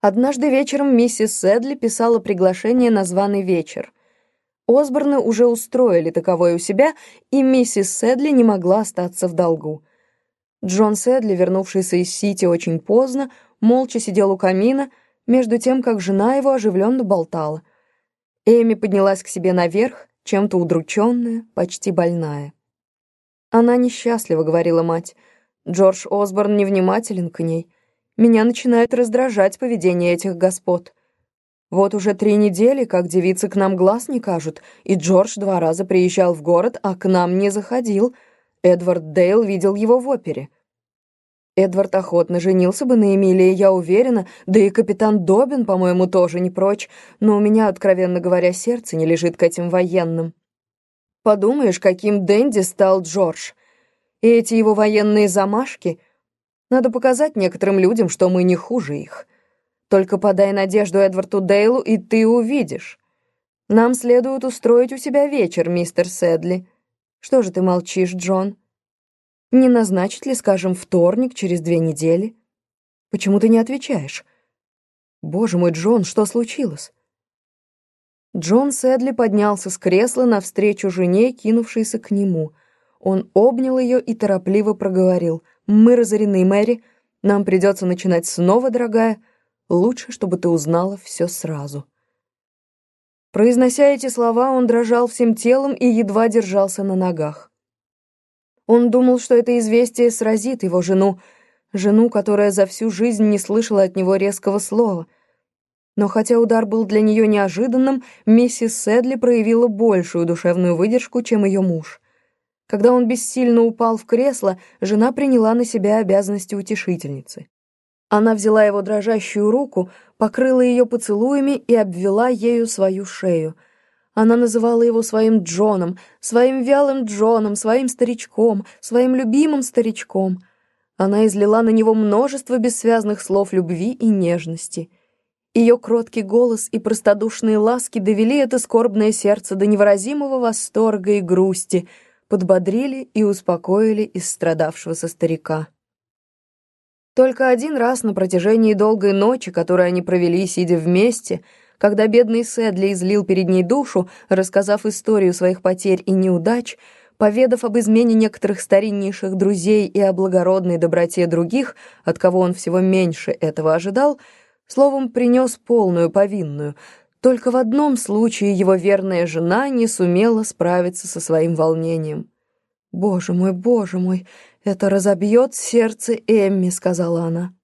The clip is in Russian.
Однажды вечером миссис Сэдли писала приглашение на званый вечер. Осборны уже устроили таковое у себя, и миссис Сэдли не могла остаться в долгу. Джон Сэдли, вернувшийся из Сити очень поздно, молча сидел у камина, между тем, как жена его оживленно болтала. Эми поднялась к себе наверх, чем-то удрученная, почти больная. «Она несчастлива», — говорила мать. «Джордж Осборн невнимателен к ней. Меня начинает раздражать поведение этих господ. Вот уже три недели, как девицы к нам глаз не кажут, и Джордж два раза приезжал в город, а к нам не заходил. Эдвард Дейл видел его в опере. Эдвард охотно женился бы на Эмилии, я уверена, да и капитан Добин, по-моему, тоже не прочь, но у меня, откровенно говоря, сердце не лежит к этим военным. Подумаешь, каким Дэнди стал Джордж. И эти его военные замашки... Надо показать некоторым людям, что мы не хуже их. Только подай надежду Эдварду Дейлу, и ты увидишь. Нам следует устроить у себя вечер, мистер Сэдли. Что же ты молчишь, Джон?» Не назначить ли, скажем, вторник через две недели? Почему ты не отвечаешь? Боже мой, Джон, что случилось? Джон Сэдли поднялся с кресла навстречу жене, кинувшейся к нему. Он обнял ее и торопливо проговорил. «Мы разорены, Мэри. Нам придется начинать снова, дорогая. Лучше, чтобы ты узнала все сразу». Произнося эти слова, он дрожал всем телом и едва держался на ногах. Он думал, что это известие сразит его жену, жену, которая за всю жизнь не слышала от него резкого слова. Но хотя удар был для нее неожиданным, миссис Сэдли проявила большую душевную выдержку, чем ее муж. Когда он бессильно упал в кресло, жена приняла на себя обязанности утешительницы. Она взяла его дрожащую руку, покрыла ее поцелуями и обвела ею свою шею — она называла его своим Джоном, своим вялым Джоном, своим старичком, своим любимым старичком. Она излила на него множество бессвязных слов любви и нежности. Ее кроткий голос и простодушные ласки довели это скорбное сердце до невыразимого восторга и грусти, подбодрили и успокоили истрадавшегося старика. Только один раз на протяжении долгой ночи, которую они провели, сидя вместе, — когда бедный Сэдли излил перед ней душу, рассказав историю своих потерь и неудач, поведав об измене некоторых стариннейших друзей и о благородной доброте других, от кого он всего меньше этого ожидал, словом, принес полную повинную. Только в одном случае его верная жена не сумела справиться со своим волнением. «Боже мой, боже мой, это разобьет сердце Эмми», — сказала она.